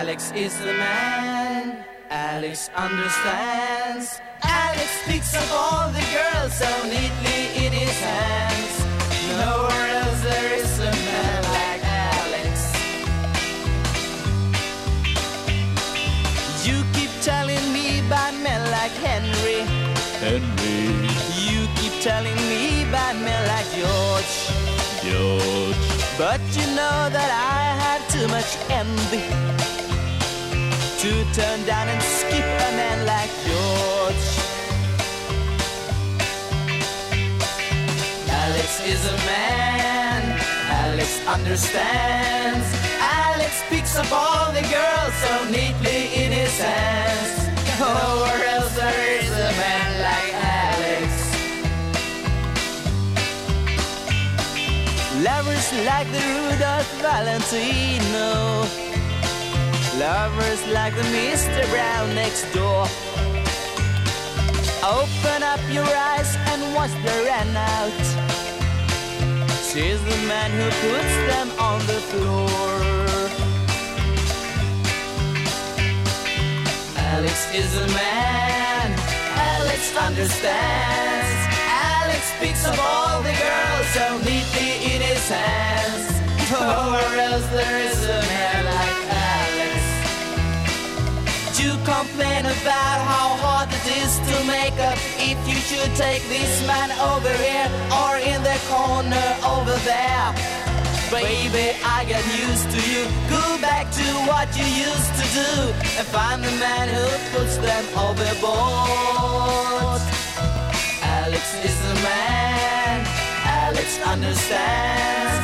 Alex is the man. Alex understands. Alex picks up all the girls so neatly in his hands. Nowhere else there is a man like Alex. You keep telling me about men like Henry. Henry, You keep telling me about men like George. George, But you know that I have too much envy to turn down and skip a man like George. Alex is a man, Alex understands. Alex picks up all the girls so neatly in his hands. Nowhere else there is a man like Alex. Lovers like the Rudolph Valentino. Lovers like the Mr. Brown next door. Open up your eyes and watch the run out. She's the man who puts them on the floor. Alex is a man. Alex understands. Alex picks up all the girls so neatly in his hands. Nowhere else there is you should take this man over here or in the corner over there. Baby, I get used to you. Go back to what you used to do and find the man who puts them overboard. Alex is the man. Alex understands.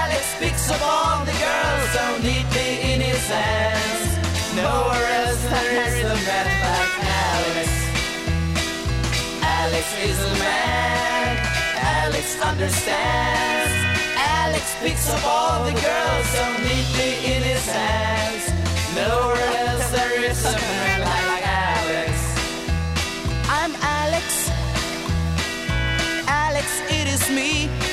Alex picks up all the girls so neatly in his hands. Nowhere else there is a man Alex is a man. Alex understands. Alex picks up all the girls so neatly in his hands. Nowhere else there is a man like Alex. I'm Alex. Alex, it is me.